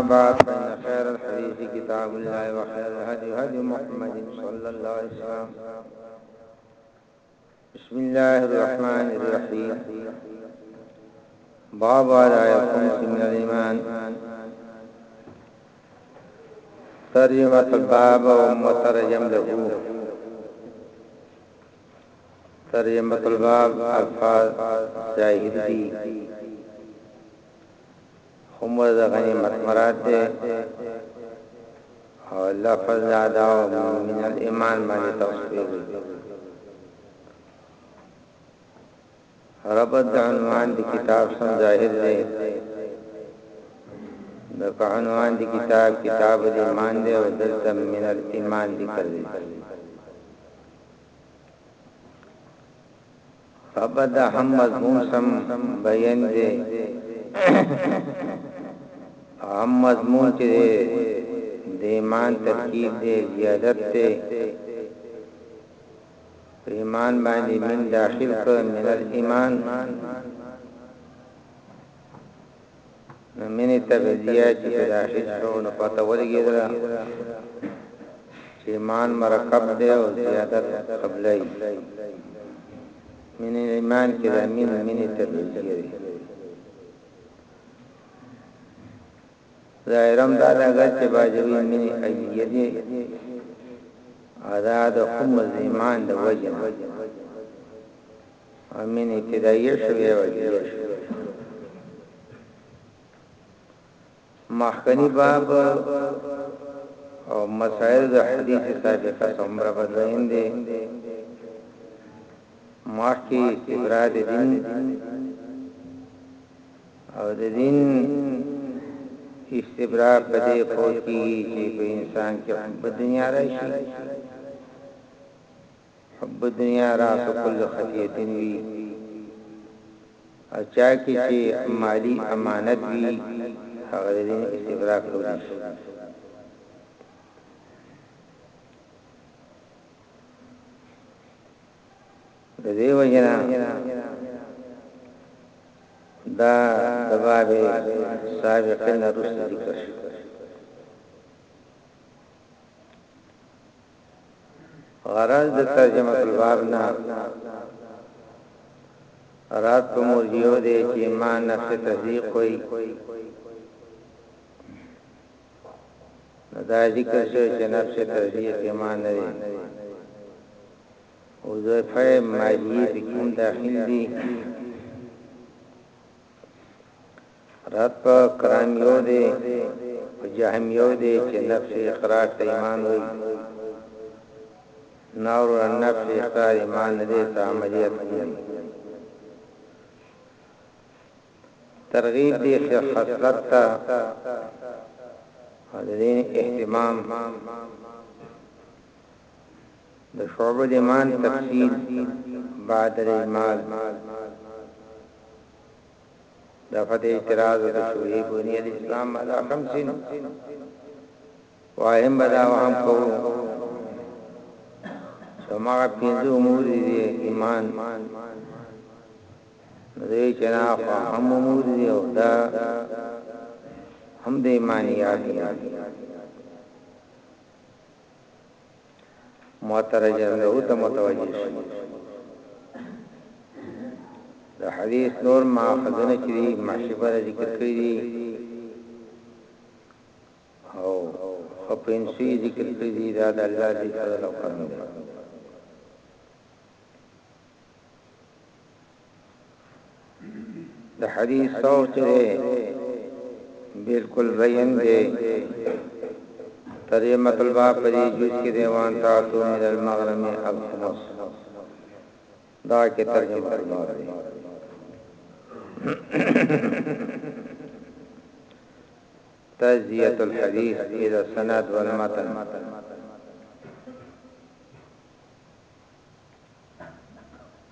بعد فإن خير الحديث كتاب الله وخير الهدي هدي محمد صلى الله عليه وسلم بسم الله الرحمن الرحيم بابا لا الخمس من الإيمان ترجمة الباب ومترجم له ترجمة الباب الفاظ ظاهري دي خو مراد د غنیمت مراد دی او لفظ د ادا من الایمان باندې توصیف دی ربط د عنوان د کتاب سم ظاهر دی د په عنوان د کتاب کتاب د ایمان دی او دلته من الایمان ذکر دی ربط د هم مضمون سم بیان دی هم مضمون چې د ایمان ترکیب دی زیادت دی په ایمان باندې من داخل کړ من الايمان نو منی تبدیه چې په داخل شو نو پته ولګېدل چې ایمان مرکب دی او زیادت قبلای من ایمان کې د امین منی تبدیه دی ظاهراً دا ده اګر چې باجوړي مينې ايوبيه دي او دا د خو مظلمان د وجې نه او مينې فداييه شوې او ايوبيه شوې مخکنی باب او مسائل د حدیث سابقه څومره بدلین دي مخکی استبراد دین او د دین استبراق په دې فوج کې چې په انسان کې حب دنیا راشي حب دنیا راس کل خطیتن وی اچا کې چې مالی امانت وی هغه د دین استبراق لري دې وجنا دا دباب سابقین رسل ذکر شو غرض د ترجمه الباب نه رات په مرجیو دې چې ایمان نفس تصدیق کوي نو دا ذکر شوی چې نفس ترجیح سما نه دی او ضعفه ماجیه پکې هم داخل دی رات په کرام یو دی په جهم یو دی چې نفس اقرار ته ایمان وي نور نفس اقرار ایمان نه دی ته عملیت کوي ترغیب دې ښه خصلت ته او د دین اهتمام د شعبه د ایمان تفصیل بعد الاجمال د فتح اعتراض د شوهی بنی الاسلام مالا خمسین وایم به دا وهم کوو چې هماغه پنځه امور دي دی ایمان نو دوی چې نه خو هم امور دي او دا هم د ایمانیات دي معترجه له ته متوجه شي د حدیث نور ما خزنه کړی محشبه ذکر کړی او ښه په انسو یې ذکر کړي دي دا د الله ذي فضل او کرم دی د حدیث صوت دی بالکل زین دی ترې مطلبا په دې جز کې دیوان تاسو من المغرم الخمس دا کې ترجمه کړو تجزیة الحدیث ای د سند والمتن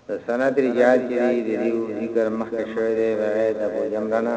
د سند رجال چې دی د دیو ذکر مخکې شوی دی بغیر د ابو جمرنا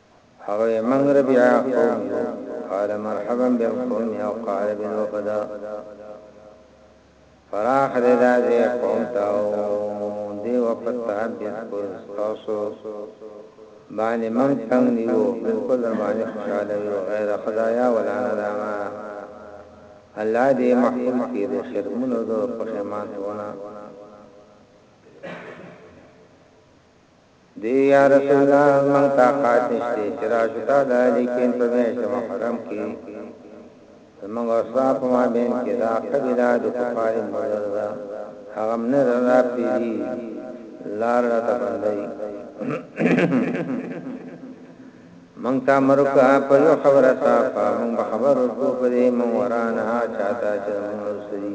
هغه وی موږ ربيعه قوم يو قال مرحبا بالقوم او قال بالوفدا فراخ دې دا دې قوم تاو دې وفد ته بالکل تاسو باندې موږ څنګه نیو بالکل باندې خوشاله یو غیر خدایا ولا نداما الله دې محفوظ کړي د شرمونو د پښیمانتونه دی یا رسول الله موږ طاقت نشته چې راشو تا د لیکین په میاشت محرم کې زموږ او ستا په مابین کې دا قبیله د کفار مدر ده هغه نه را پیږي لار را ته بندي مونږ تا مرکا په یو خبره صافه مونږ خبر ورکو په دې مونږ ورانه چاته چې مونږ سری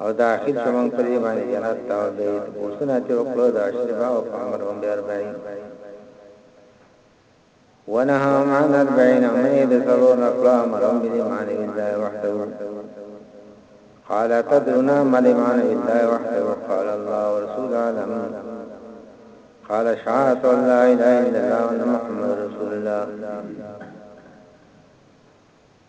او داخل شو مونږ په دې باندې جنت ته او دې تپوسونه ترې وکړو د عشر باو په امر هم بې اربعين ونهاهم عن اربعين امنه د څلور نقلا امرهم بالإيمان بالله وحده قال تدرون ما الإيمان بالله وحده قال الله ورسول عالم قال شهادة أن لا إله إلا الله وأن محمد رسول الله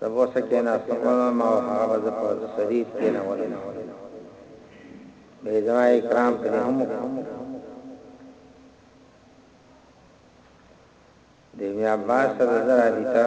تر اوسه کېناستم او ما او هغه به زه په سرير کېنولم، به زما اکرام ترې هم وکړ. د ابن عباس سره د زه رابطه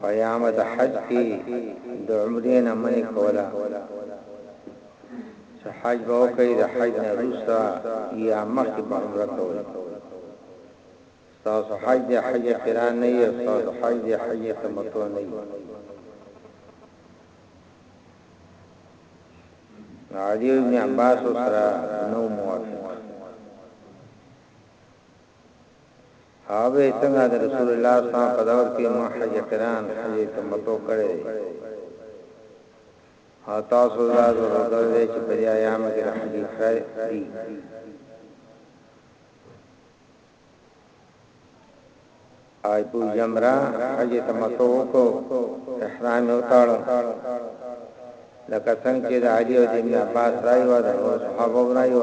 په عامه د حج کی د عمری نه منی کوله چه حج به وکړی د حج نه روسته یا مخکی به عمره کوی ستاسو حج دی حج قران نه یو ستاسو حج دی حج تمتو نه یو علی ابن عباس سره نو موافق هغه به یې څنګه د رسول الله صلی الله علیه وسلم په دور کې مونږ حج قران، حج تمتع، کړی دی او تاسو ته دا ضرور ګر دی چې په دې ایامو کې د حج افراد دي. آی په جمره حج تمتع وکړو احرام یې وتاړو لکه څنګه چې د علي او د ابن عباس راي و د صحابه راي و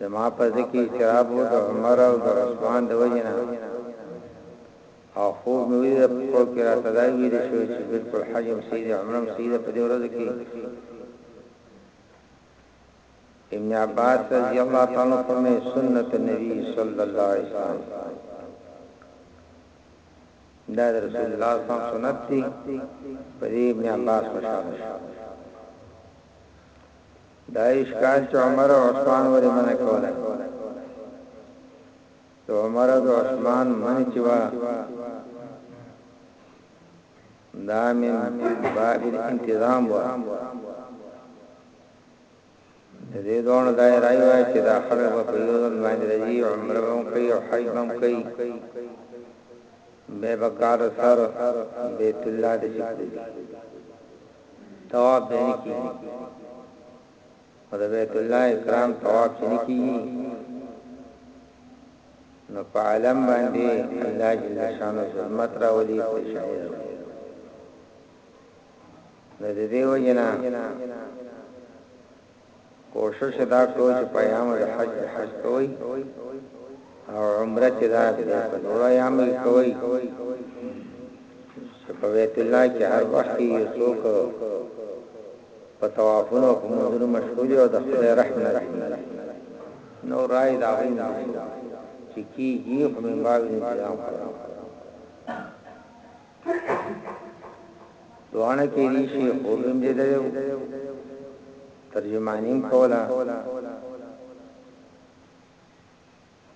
زما په زړه کې اضطراب و، د عمر او د عثمان د وجې نه او خوب مې ولید، په خوب کې راته دا ویل شو چې بلکل حج هم صحیح ده، عمره هم صحیح ده، په دې ورځو کې ابن عباس رضی الله تعالی عنہ فرمایي سنت النبی صلی الله علیه وسلم دا رسول الله صلی الله علیه وسلم سنت دی په دې ابن عباس مشهور دا اشکال چې عمر او عثمان ولې منع کول د عمر او عثمان منع چې وا دا من باب الانتظام وا دې دوه دا راي وای چې دا خلک په یوزن باندې راځي عمر هم کوي او حج هم کوي به بکار سر بیت الله دې شکر طواف به نه کیږي او د بیت الله اکرام طواف نه کیږي نو په عالم باندې الله جل شانو ظلمت راولي پریشانی راولي د دې وجنا کوشش دا کوی چی په ایام د حج کی حج کوی او عمره چی دا بیا په نورو ایامو کی کوی چی په بیت الله کی هر وخت کی یو څوک په طوافونو او په منځونو مشغول وی او د خدای رحم نصیب نو رای دا وی چې کیږي خو من باب انتظام کړو دوانه کې دي شي خوبم دې ده ترجمانیم کولا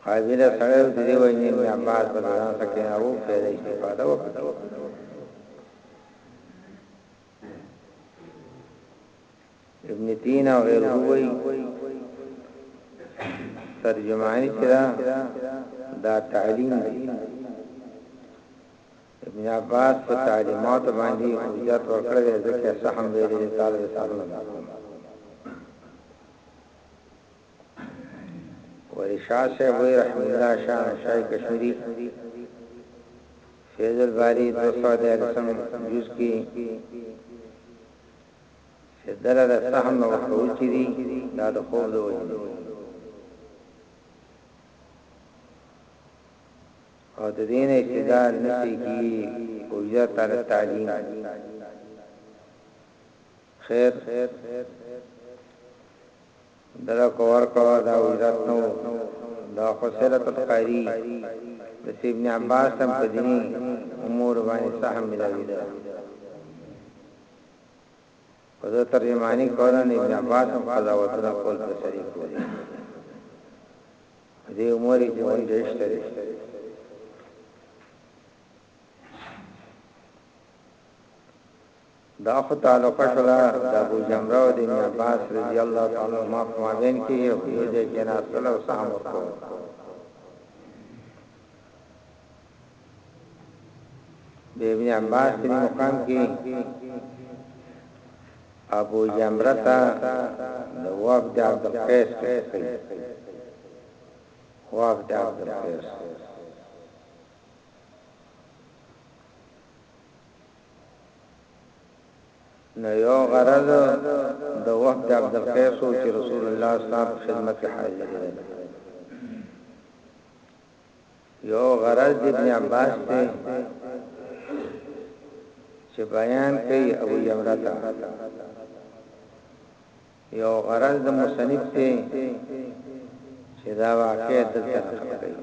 قابل سره د دې وینې مې عباس په ځان سکه او په دې استفاده وکړه ابن تین او غیر هوی ترجمانی چرا دا تعلیم دی ابن عباس په تعلیمات باندې حجت ورکړی دی ځکه صحم ویلې دی طالب صاحب نه کوم ورشا سے وی رحم الله شاه شای کشمیری فیض الباری 213 جز کی سجده له سهم نه ورته وچیري دا د خوب د وجې نه او د دین استدلال نشي کی اوجه تر تعلیم خیر دغه کور کوا دا وزارت نو دا خسرت القاری د ابن عباس هم په دیني امور باندې سهم ملاوي ده که زه ترجمانی کوله نو ابن عباس هم قضاوتونه کول په سری کولی په دی عمر کی ون دیشت دی دا خو تعلقه شلا دا ابو جمره و دی ابن عباس رضی اللہ تعالی ما فمابین کی یو دی جناس صلی اللہ علیہ وسلم د ابن عباس په مقام کې ابو جمرتا د وفد عبد القیس کوي وفد عبد القیس نو یو غرض د وفد عبد القیس چې رسول الله صلی الله علیه وسلم خدمت حاضر دی یو غرض د ابن عباس دی چې بیان کوي ابو جمرته یو غرض د مصنف دی چې دا واقع دلته نقل کوي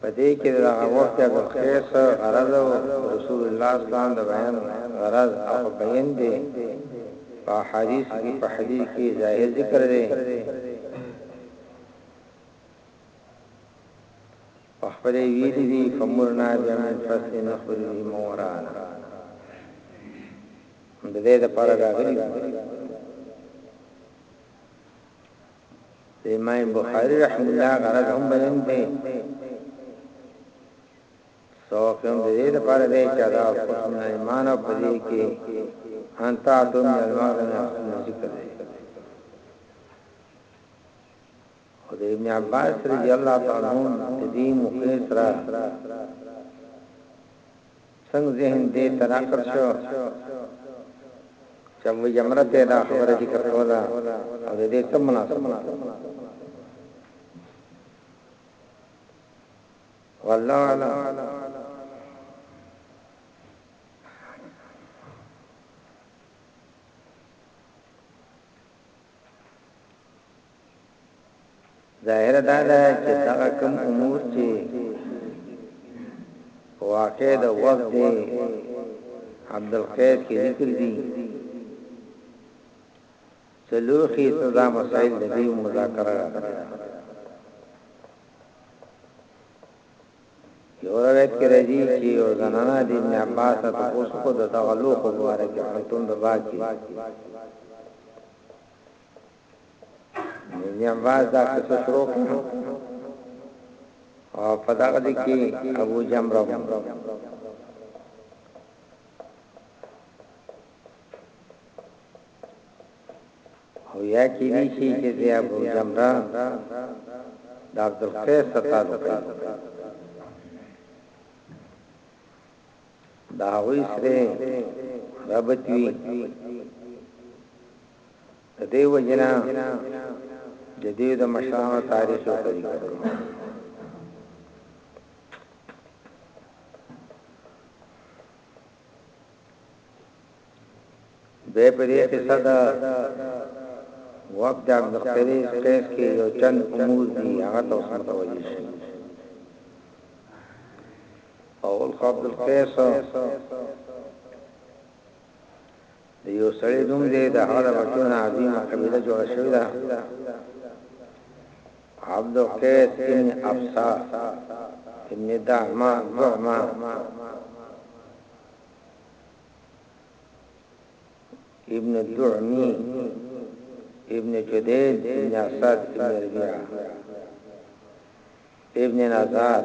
په دې کې د هغه وخت د خیس غرض او رسول الله اسلام د بیان غرض او بیان دی په حدیث کې په حدیث کې ظاهر ذکر دی په خپل ویل دي فمرنا بمن فصل نخبر مورانا د دې لپاره راغلي د امام بخاری رحمه الله غرض هم بیان دی سوف هم د دې لپاره دی چې دا حسن ایمان او پدې کې انت اتم المغرب ذکر دی او د ابن عباس رضی الله تعالی عنہ د دې مخیر سره څنګه ذهن دې ته راکړ شو چې ابو جمره ته دا خبره ذکر کوله او د دې څه مناسبت والله اعلم ظاهره دا ده چې دغه کوم امور چې واقع د وخت دی عبدالقیس کې ذکر دي څلورخي سزا مسائل د دې مذاکره راغلي یو روایت کې راځي چې یو زنانه د ابن عباس ته اوس کو د تغلو خو مبارک حتم د باقي مینه باز دا څه شروع کړو او په دغه دي کې ابو جمره او یا کې دي شي چې د ابو جمره د عبد القیس تعلق دا وی سره ربط وی د دې وجې نه د دې د مشرانو تاریخ یو طریقه ده به په دې قصه دا وقت عبد القدیر قیس کې یو چند امور دي هغه تاسو ته وایي شي اول عبد القیس د یو سړي نوم دی د هغه د بچو نه عظیمه قبیله جوړه شوې ده عبد قیس ابن افسا ابن دعما دعما ابن دعمی ابن جدید ابن اسد ابن ربیعه ابن نزاد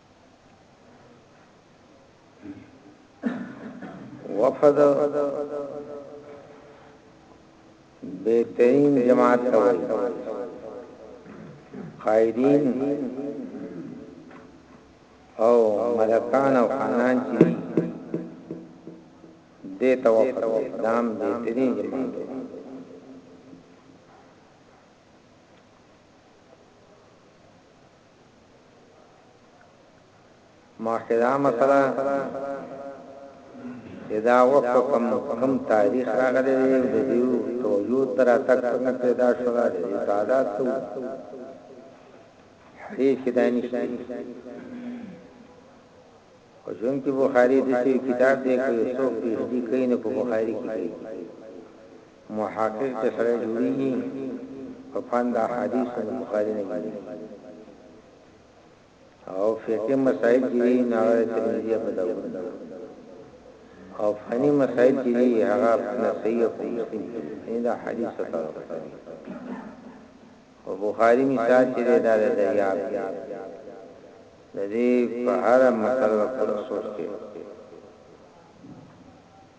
وفد بهترین جماعت ته وایي قائدین او ملکان او خانان چې دې ته وفد دام بهترین جماعت مخکې دا مسله چې دا وخت کم کم تاریخ راغلی دی د دیو توجو تر اتک څنګه پیدا شو دا دی تعداد څو حدیث کې دا نشته او ځون کې بخاری د څو کتاب دی کوي څو پیډي کین په بخاری کې کوي محقق چې سړی جوړیږي په فن د احادیثو نو بخاری نه ګوري او فقهي مسائل چې دي نو هغه ترمذی ابو داود نه او فنی مسائل چې دي هغه نسائی او مسلم دي دا حدیث ته او بخاری مثال چې دا د دریاب دی د دې په هر مسله پر سوچ کې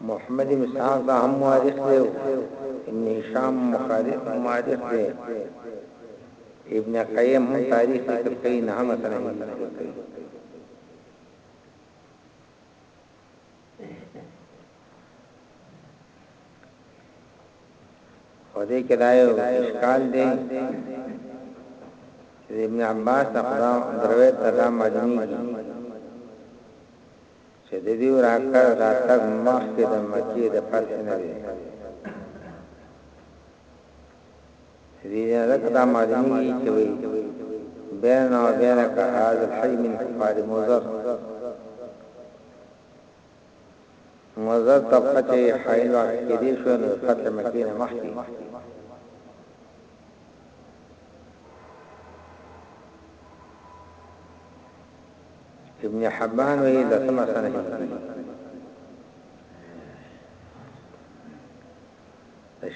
محمد بن اسحاق دا هم مؤرخ دی ابن هشام مخالف مؤرخ دی ابن قیم هم تاریخ ذکر کوي نه هم سره ذکر کوي او دې کې دا یو اشکال دی چې ابن عباس خدا دروي تدا مجموعي چې د دوی راتګ مخکې د مکې د فتح نه دی دې ځکه دا معلومیږي چې وي بین او بینک هاذ الحی من کفار مضر مضر طبقه چې حیل وقت کې دي شو نو فتح مکې نه مخکې ابن حبان وی لسمه سنه هجری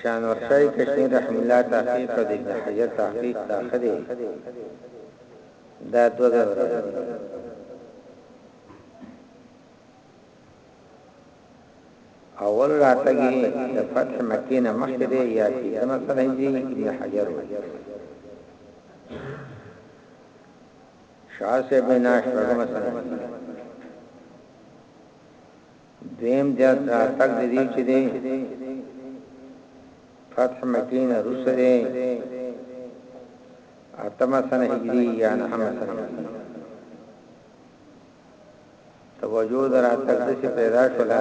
شان ورشای کشمیر رحم الله تحقیق د ابن حجر تحقیق دا خدي دا دوه زره اول راتګي د فتح مکه نه مخکې دی یا چې زموږ سره هجری ابن حجر وایي شاه صاحب مې نه شپږمه سنه کېږي. دویم زیات راتګ د دې چې دی فتح مکې نه روسته دی اتمه سنه هجري یا نهمه سنه هجري توجه در اتل د څه پیدا شولا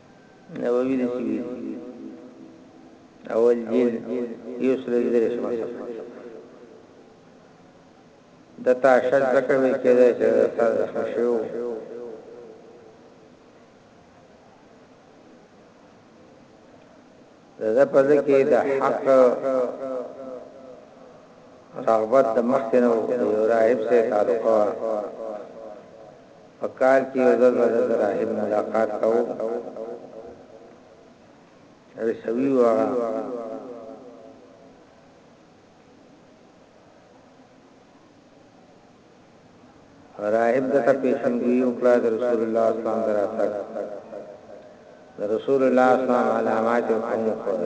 نووي دي چې ویلي اول جلد یو سل درې شمه صفحه د تاشد ذکر وی کېده چې د سر زخم شوو دده په زړه کې د حق رغبت د مخکې نه وو یو راهب سره تعلق وا په کال کې یو ځل د راهب ملاقات کوو هغه سوي وا راهب دته پېشنګويي وکړه د رسول الله اسلام د راتګ د رسول الله اسلام علامات او کوم خور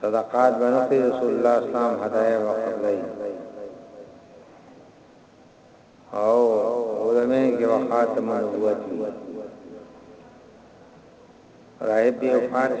صدقات باندې رسول الله اسلام هدايا وقبلای او علماء کې وخاتم نبوت وی راهب یو فارس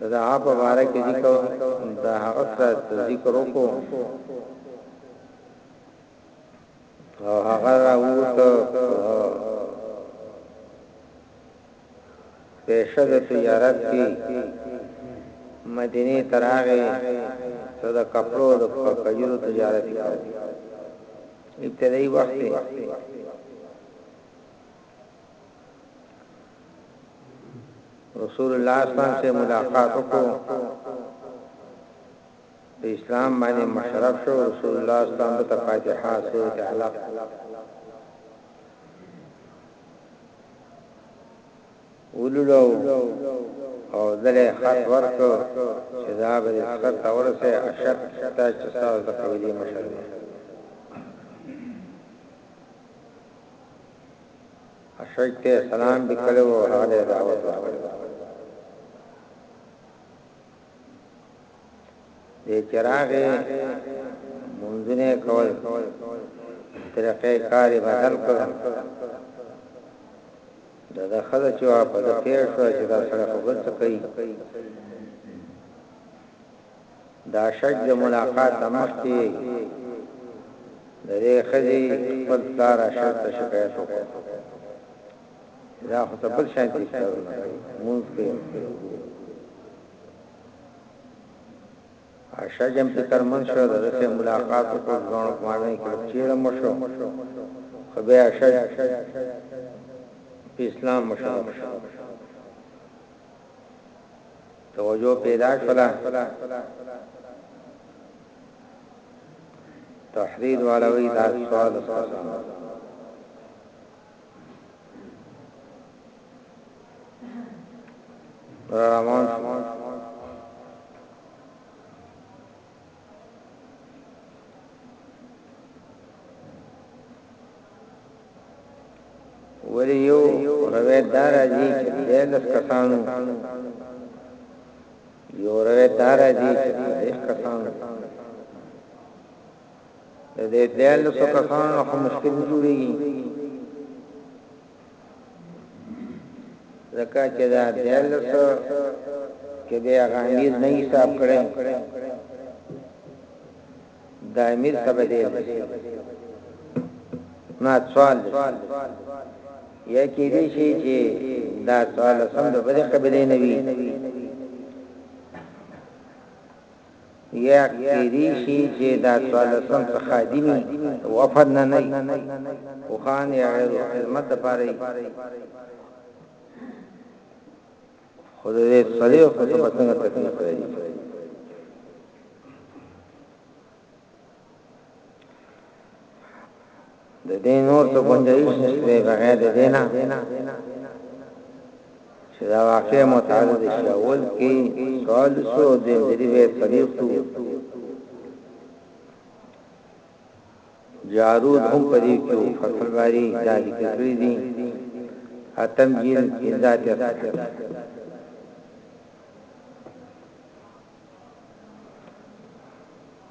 د دعا په باره کې ذکر د هغه سره ذکر وکړو او هغه راووت پیشه د تجارت کې مدینه تراغه ته د کپړو د کجورو تجارت کاوه ابتدایي وخت رسول الله صلی الله علیه وسلم سره ملاقات وکړو په اسلام باندې مشرف شو رسول الله صلی الله علیه وسلم ته فاتحه سورۃ علق ولولو او دله خط ورکو چې دا به سکت اورسه اشد تا چې تاسو د قبلي مشر اشج ته سلام لیکلی وو هغه له دعوت ورکړی وو د چراغې منځونه کول طریقې کاری بدل کړ دا د خزه چې په د پیر شو چې دا سره خبر څه کوي د اشج له ملاقاته مخکې د دې ښځې خپل پلار اشج ته شکایت وکړ چې دا خو ته بل شان دي کارونه کوي مونږ کوي اشج هم فکر من شو د دې ملاقات وکړ ځوان کومه کې چیرې مو شو خو به اشج په اسلام مشرف شو توجه پیدا شولا تحرید والا وی دا سوال رحمان ولیو روایت دار دی چې دلس کسانو یو روایت دار دی چې دلس کسانو د دې دلس کسانو هم مشکل جوړیږي ځکه چې دا دیالس کې به هغه امیر نه حساب کړي دا امیر ته به دی نه سوال دی یا کې دې شي چې دا سوال سم د بده قبلې نه وي یا کېدی شي چې دا څوارلسم څخه دي وي وفد نه نه وخان یا غیر خدمت لپاره خو د دې سړیو په څه څنګه تکلیف راځي د دې نور څه گنجائش نشته بغیر د دې نه چې دا واقع متعدد شي اول کې سوال سو د دې به صدیق تو جارود هم پدې کې فصل باری دا ذکر کړی دي اتم جیل ذات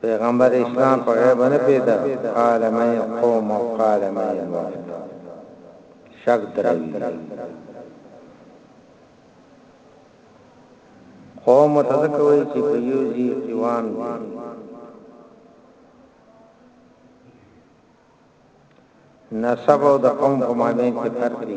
پیغمبر اسلام په غیب نه پیدا قال من قوم قال من الموت شک دروي قوم متذکوي چې په یو ځی قوام دي نسب او د قوم په مابین کې فرق دی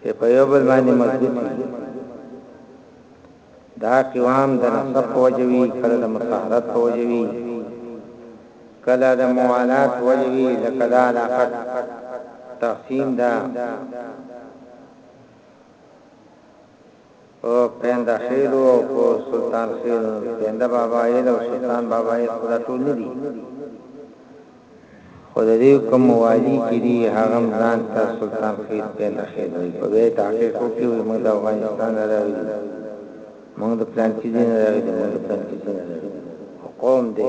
چې په یو بل باندې مضبوط وي دا قوام د نسب په وجوي کله د مصاحرت په وجوي کله د موالات وجوي لکه دا علاقه تقسیم دا په پینده خیل او په سلطان خیل پینده بابا ایل او سلطان بابا ایل خو دا ټول نه دي خو د دې کوم والي چې دی هغه ځان ته سلطان خیل پینده خیل وي په وی تحقیق وکړي وي موږ د افغانستان راوي موږ د پلان کې دین راوي موږ د پلان کې دین راوي قوم دی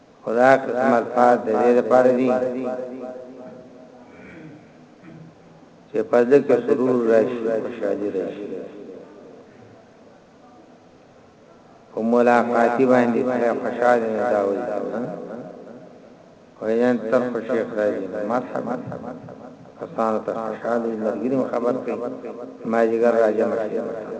خو دا قسم الفاظ د دې لپاره دي چې په دې کې سرور راشي خوشحالي راشي په ملاقاتي باندې ته خوشاله نه دا وایي ویان تر خوشي خراجي مرحبا کسانو ته خوشاله مرګري خبر کوي ما جګر راځي مرحبا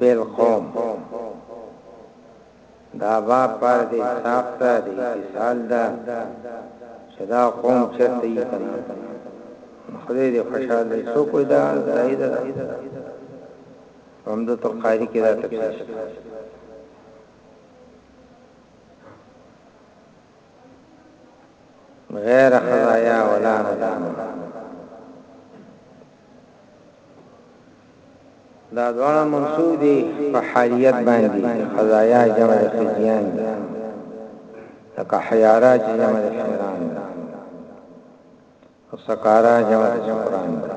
بالقوم دا باب پر دې حساب ته د اتصال ده چې دا قوم چرته یې کنه خدای دې خوشاله شو کوی دا زائد ده همدو تر قاری کې دا تفسیر غیر خزایا ولا ندامه دا دواړه منصوب دي په حالیت باندې چې خزایا جمع د خزیان دي لکه حیارا چې جمع د حیران دي او سکارا جمع د سکران دي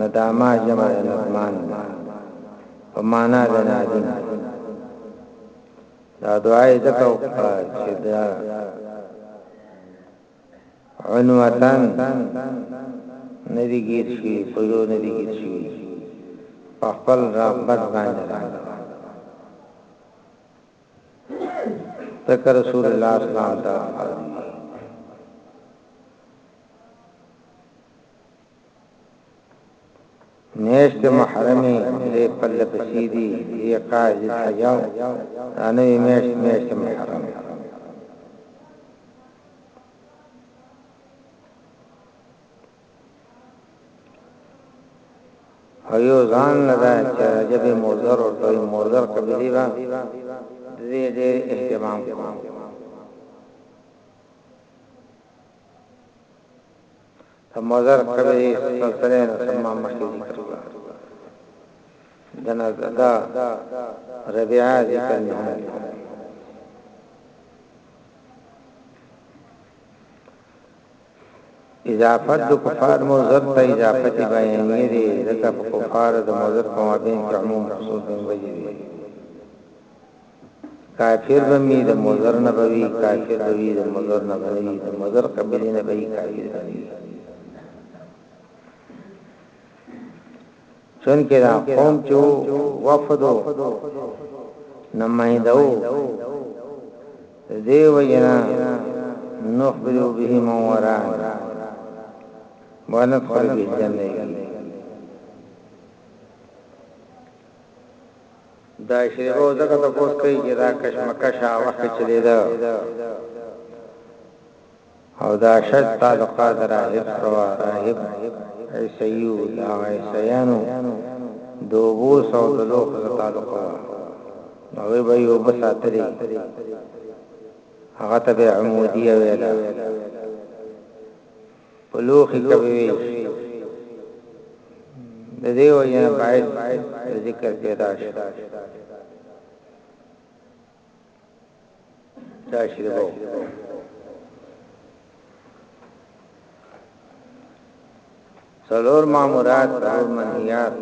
نداما جمع د ندمان دي په معنا د نادین دا دعای دکو چې دا عنوتن ندی گیر شوی پجو ندی گیر شوی پخپل رغبت باندې راغلی ذکر رسول الله صلی الله علیه وسلم میاشت محرمه درې پرله پسې دي درې قاعد الحجاو رانه میاشت میاشت محرمه ایو ځان لدا چې رجب موزر او توي موزر قبلي با دې دې اهتمام کوم د مضر قبیلې سلسله نسمه مخکې ذکر کړه، د ربیعه ذکر مې هم وکړ. اضافت د کفار مضر ته اضافت بیانیه دی، ځکه په کفارو د مضر په مابین کې عموم خصوص دی. کافر به مي د مضر نه به وي کافر به وي د مضر نه به نه وي د مضر قبيلې نه به يي کافر به نه وي چونکه دا قوم چې وفد نمائنده وو دیو جنا نخبرو به مورا وانت خل به جنې دعشري به ځکه تپوس کوي چې دا کشمکش هغه وخت کې چلېده او دا شرط تعلقات راهب سوا راهب عیسیو دا عیسیانو دوبو سو د لوخ تعلق وا نوې به یو بساتري هغه ته به عمودیه ویلا په لوخي کوي وي د دې وجه باید ذکر پیدا شي دا شي دا سلور مامورات سلور منهیات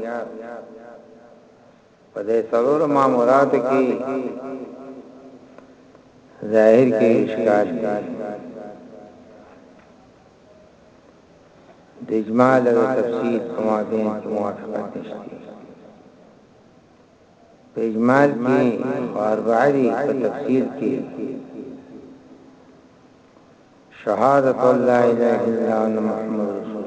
په دې څلورو ماموراتو کې ظاهر کې اشکال دی د اجمال او تفصیل په مابین کې موافقت نشته په اجمال کې اربعه په تفصیل کې شهادت الله الا الله محمد رسول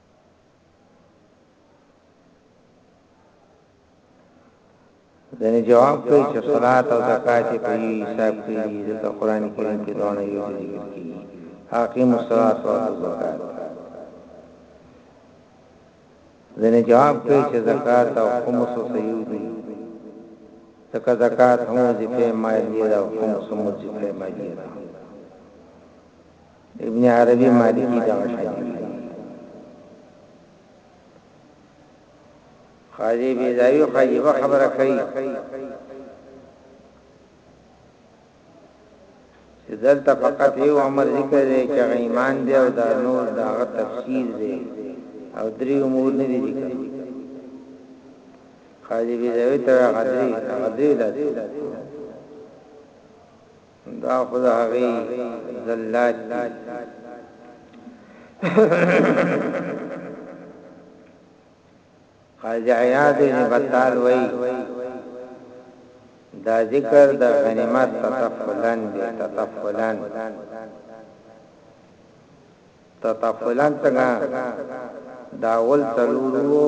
دنه جواب کوي چې صلات او زکات په یو حساب کې دي د قران کریم کې دونه یو دي کې حاکم صلات او زکات دنه جواب کوي چې زکات او خمس او یو دي تکا زکات هم وظیفه مالیه او خمس هم وظیفه مالیه ابن عربی مالکی دا شانی خاجی بیزاوی و خاجی با خبر کئی چې دلته فقط یو امر ذکر دی چې ایمان دی او دا نور دا غ تفسیر دی او درې امور نه دي ذکر خاجی بیزاوی تر غدری غدری لاته دا خو د هغې ذلات دي قاضي عیاض ابن بطال وای دا ذکر د غنیمت تطفلن دی تطفلن تطفلن څنګه دا ول تلورو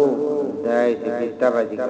دای چې تبع ذکر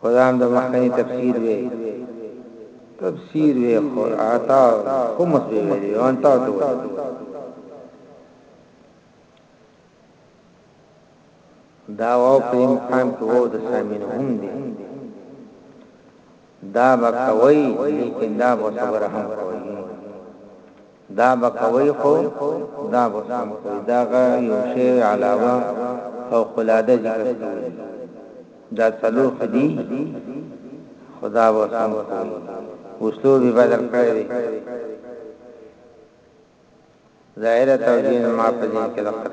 خو دا هم د مخکني تفسیر وي تفسیر وي خو عطا خمس به وي او انت تو دا او په امکان کې وو د سامین هم دي دا بکوي لیکن دا به صبر هم کوي دا به کوی خو دا به سم کوی دا غه یو شی علاوه فوق العاده ذکر کوی دا څلور خدی خو دا به سم کوی اسلوب به بدل کړی دی ظاهره توجیه ما په دې کې لقب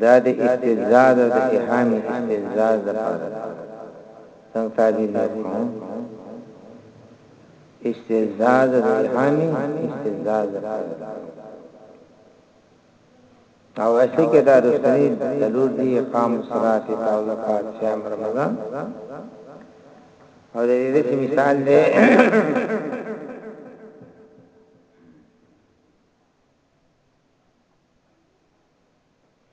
دا د استفزاز او د ايهام استفزاز د پاره ده څنګه تعبير يې وکړم استفزاز او ايهام استفزاز د پاره ده او اصلي کې دا د سنید دلور دی قام صلات تعلقات شام رمضان او د دې مثال دی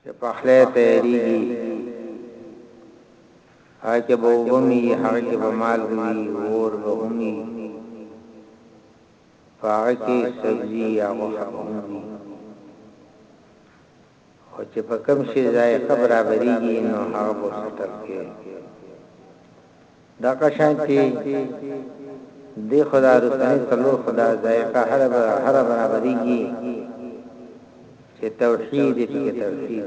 چې پخلی تیاریږي هغه کې به ومي هغه کې به مال وي اور به ومي هغه کې سبزي یا غوښه ومي خو چې په کوم شي ذائقه برابريږي نو هغه به سټل کړي دغه شانتي دی خدا رسنی څلور خدا ذائقه هر هر برابرېږي چې توحید دې کې توحید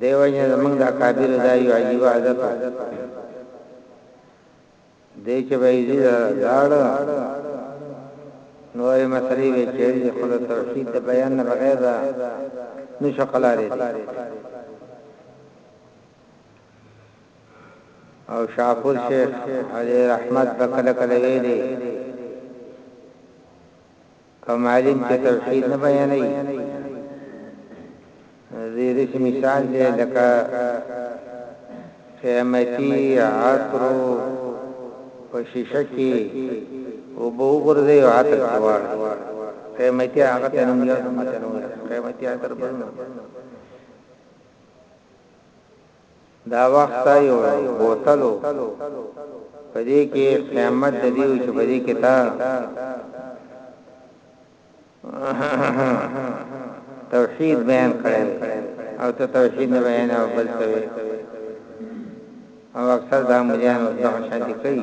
دیو جن زمنګ دا کابیر دا یو عجیب عادت دی چې به ایزي ته لاړ نورې مسلې به چیرې دي خو د توحید د بیان نه بغیر دا نشو قلارې دي او شاپور شیخ علی رحمت بکله کله ویلي که معلم چې توحید نه بیانوي نو دی داسې مثال دی لکه قیمتي عطرو په شیشه کې اوبه وګرځي او عطر جوړ قیمتي هغه ته نوم یاد مته نو قیمتي عطر بلنه دا وخت تا یو بوتل و په دې کې قیامت د دې چې په دې کې تا توحید بیان کړی او ته توحید نه بیان او بل څه او اکثر دا مليان او دغه شان دي کوي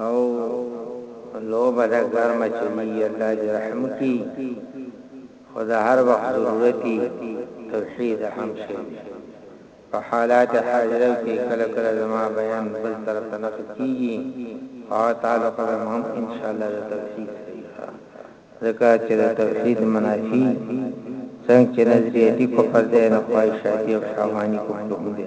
او لوبه ده ګرمه چلیږي الله دې رحم وکړي خو د هر وخت ضرورت دي توحید هم شي په حالات حاضره کې کله کله زما بیان بل طرف ته نه کیږي او تعالی په هم ان شاء الله د توحید صحیحه ځکه چې د توحید منافي څنګه چې نظریاتي کفر دی نه خواهشاتي او شاوانی کفر هم دی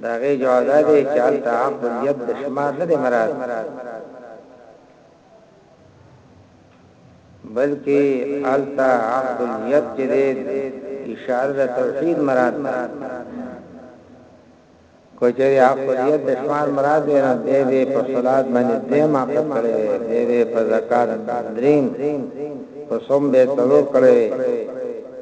د هغې جواب دا دی چې هلته عقد اليد د شمار نه دی مراد، بلکې هلته عقد اليد چې دی اشاره د توحید مراد ده. کوچری عقد اليد د شمار مراد دی نو دی به په صلات باندې دیم عقد کړي، دی به په زکات دریم، په صوم به څلور کړي.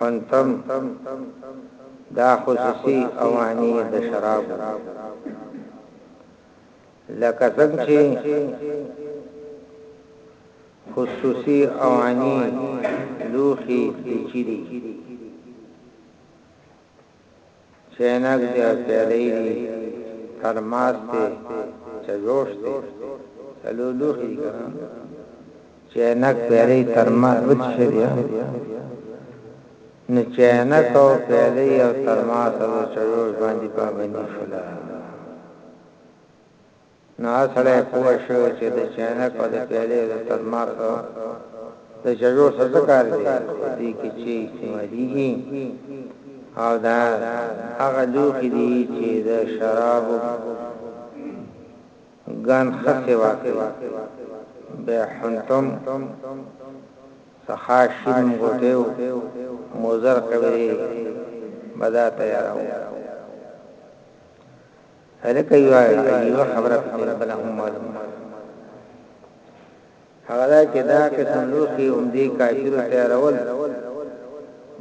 حنطم دا خصوصي اواني د شراب لکه څنګه چې خصوصي اواني لوخي چيري چاینک دی او پیالی دی ترماس دی چایوش دی څلور لوښي دي کنه چاینک پیالی ترماس به څه شي دی نو چاینک او پیالی او ترماس او چایوش باندې پابندي شولا نو هر سړی پوه شو چې د چاینک او د پیالې او د ترماس او د ججو سره څه کار دی، په دوی کې چې استعمالیږي او دا هغه لوښي دي چې د شرابو ګان ښه سېوا کوي، به حنطم، سخا شین غوټې او موزر قبرې به دا تیاراوه. هلکه یو یو خبره پکې بل هم معلومه هغه دا چې دا قسم لوخي هم دې کافرو تیارول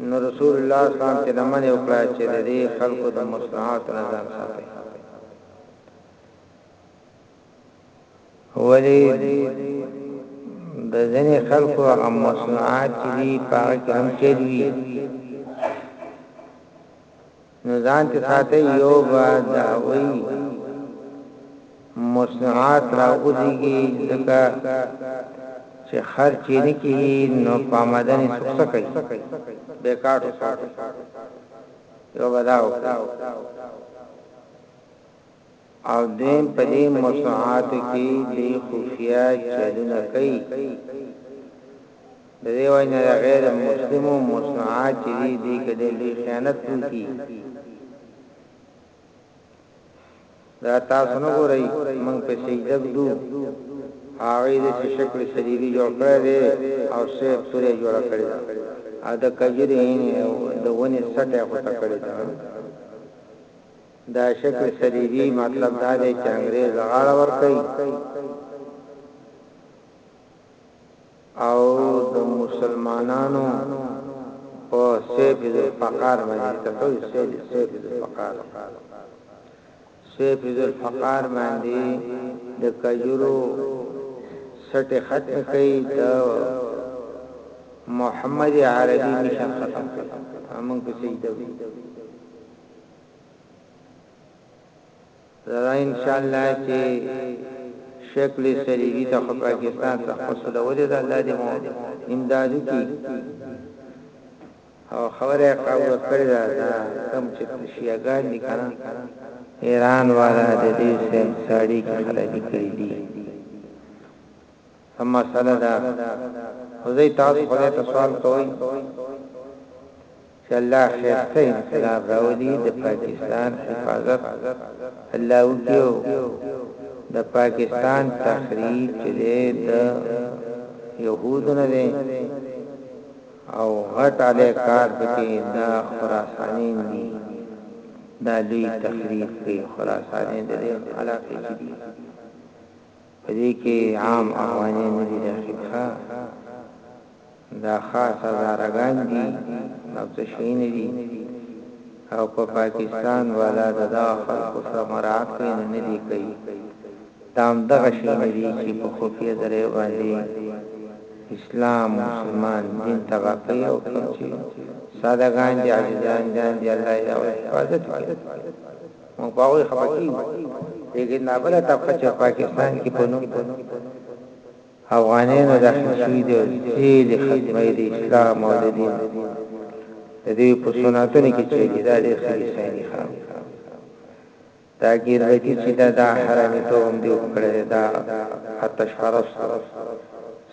نو رسول الله صلی الله علیه وسلم ته لمن وکړه چې دې خلکو د مصنوعات نه ځان ساتي ولی د ځنې خلکو هغه مصنوعات چې دي پاک هم چلوي نو ځان ته ساتي یو به د هغوی مصنوعات را اوزیږي ځکه چې خرچ یې نه کیږي نو په آمدن یې څوک څه کوي بیکاټ وساتي یو به دا وکړي او دویم په دې موسوعاتو کې دوی خفیه چلونه کوي د دې وجه نه غیر مسلمو موسوعات چې دي دوی کې ډېر لوی خیانت کوي دا تاسو نه ګورئ موږ په سجده ګدو هغه د شکل صلیبي جوړ کړی دی او سه پوره جوړ کړی دی ا د کجوري د ونی سټه خو تکړه ده د شکل صلیبی مطلب دا دی چې انګریز غاړه ورکوي او د مسلمانانو په سیف الفقار باندې تاسو سیف سیف الفقار سیف الفقار باندې د کجورو سټه ختم کړي د محمد عربي مشن ختم کړي موږ په سجده دا ان شاء الله چی شکل صلیبی ته خو پاکستان ته خصولولی ده الله دی مو امداد وکی او خبره قاوره کړی ده دا کم چی شیعگان دی کنه ایران والا دی دی سیم ساڑی کی خرابی کری دی سم مسئله ده خوزی تاسو خدای ته سوال کوئی چې الله ښایسته انقلاب راولي د پاکستان حفاظت الله وکړي او د پاکستان تخریب چې دی د يهودو نه دی او غټ علی کار پکې دا خراسانین دي دا لوی تخریب کوي خراسانین د دې علاقې دي په دې کې عام افغاني نه دي داخل ښه دا خاص هزاره ګان دي نور څه شي نه دي او په پاکستان والا د دغه خلکو سره مراعات کوي نه نه دي کوي دا هم دغه شي نه دي چې په خفیه ذریعه باندې اسلام مسلمان دین تبا کوي او کوم چې ساده ګان دي عاجزان دي الله یې حفاظت کوي موږ په هغوی خفه کېږو، لېکن دا بله طبقه چې په پاکستان کې په نوم د افغانیانو داخل شوي دي او ټېلې ختمه یې د اسلام او د دین د دوی په سنتونو کې چلي، دا ډېر ښه اسلامي خان دي. دا ګېربتي چې ده دا حرامیتوب هم دوی کړی دی، دا آتش پرستو ده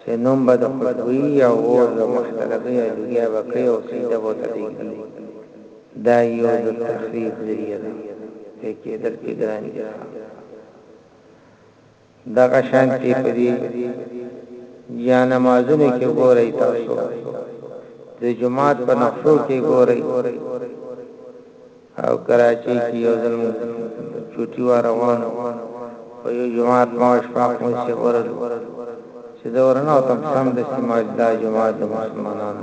چې نوم به د خوشبویي او اور د مخ ته لګوي او لوګیا به کوي او سجده به ورته پرېږدي. دا يو د تخريب ذريعه ده پرې کېدل پرې ګران دي ښه دغه شانتې په دې جانمازونو کې ګورئ تاسو د جماعت په نقشو کې ګورئ او کراچۍ کې یو ځل چوټي وروان او یو جماعت ما شپه مو سي ورل چې دا ورنه او تم سم د استعمال دا جماعت د مسلمانانو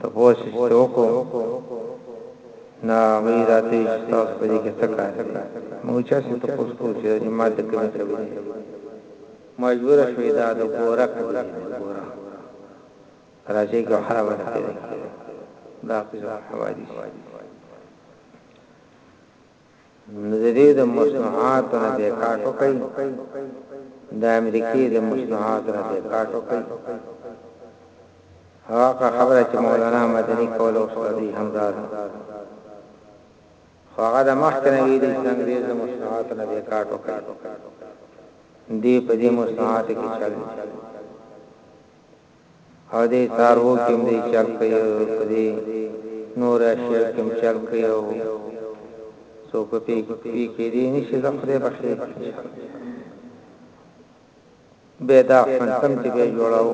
تپوس یې چې وکړو نو هغوی راته ویل چې تاسو په دې کې څه کار لري؟ موږ چا څخه تپوس کوو چې دا جومات د کومې قبیلې دی؟ مجبوره شوو چې دا د ګوره قبیلې دی، د ګوره کراچۍ کې هره ورځ پیدا کیږي دا قسم حوادث. نو د دې د مصنوعاتو نه بیکاټ وکړئ د امریکې د مصنوعاتو نه بیکاټ وکړئ هغه خبره چې مولانا مدني کوله او سړي هم دا ده هغه د مخکنه ویلي چې انګريز د مصنوعاتو نه بیکاټ وکړي دی په دې مصنوعاتو کې چل او دی کار وو کیم دی چل کوي او په دی نور اشیاو کیم چل کوي او څوک په پی پی کې دی نشي د خدای په خیر به دا فنتم چې به جوړاو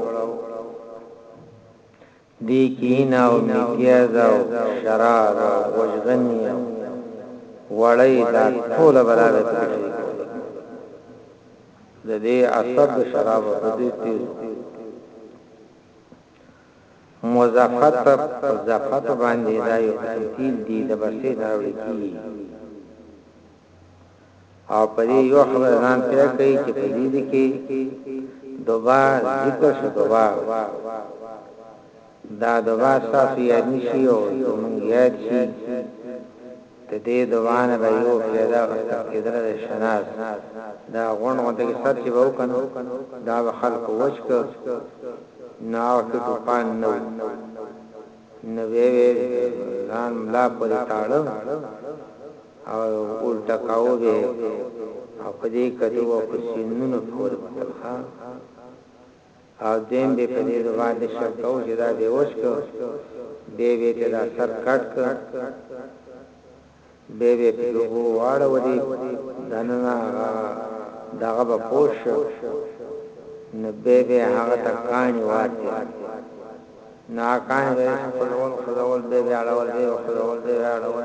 دی کینا او میتیاز او شراب او وجغنی او وړی دا ټول برابر کړی د دې عصب د شرابو په دې تېزو مضافت په ضافت باندې دا یو قسم تیل دی د بسې نه راوړي کیږي او په دې یو خبر ځان پوه کوي چې په دې کې دوبا ذکر شو دوبا دا دعا ستاسو یاد نشي او زمونږ یاد شي ددې دعا نه به یو فایده اخستل کیدله د شناس دا غونډ غونډه کې سر چې به وکنو دا به خلکو وچ که نو هغه کې ټوپان نه و نو به وې ځان ملا پورې تاړو او الټا کاو به او په دې کډو او په سینونو پورې متلخه او دویم به په دې دباندې شک کوو چې دا دې وچ کړ، بیا به ترې دا سر کټ کړ، بیا به پرې اوبه واړولې، دننه هغه دغه به پوش شو، نو بیا به هغه ته کاڼي واچوي، نو هغه کاڼي به یې خوځول، خوځول، بیا به یې اړول، بیا به یې خوځول، بیا به یې اړول.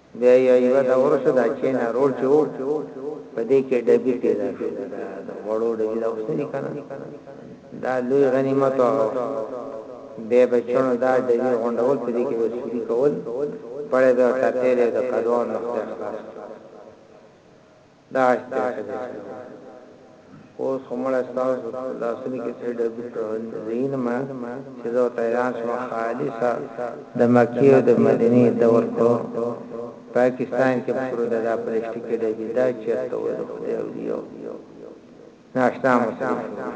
بیا یوه دور شو دا چین روډ چې وو په دې کې ډبي پیدا شو دا وړو ډبي دا اوس نه کنه دا لوی غنیمت او به بچونو دا ډبي غونډول په دې کې وسوري کول پړې به ټاپېلې د کډوان نقطه خلاص داعش ته يې خبر کړو اوس خو مړه ستاسو لاسونو کې څه ډبي پرول دي زين ما چې زه ورته حيران شوم خالصه د مکې او د مدينې دور په پاکستان کې پرو ده دا پليسټيکي ډبي دا چېرته وو د خدای اوليه او ناشنا مسلمانان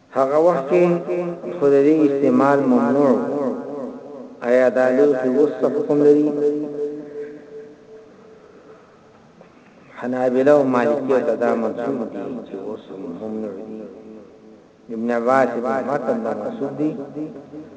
هغه وخت کې خو د دې استعمال ممنوع و ایا دا لوښي اوس څه حکم لري؟ حنابله او مالکیه ته دا منسوب دي چې اوس ممنوع دي ابن عباس ابن حاتم دا منسوب دي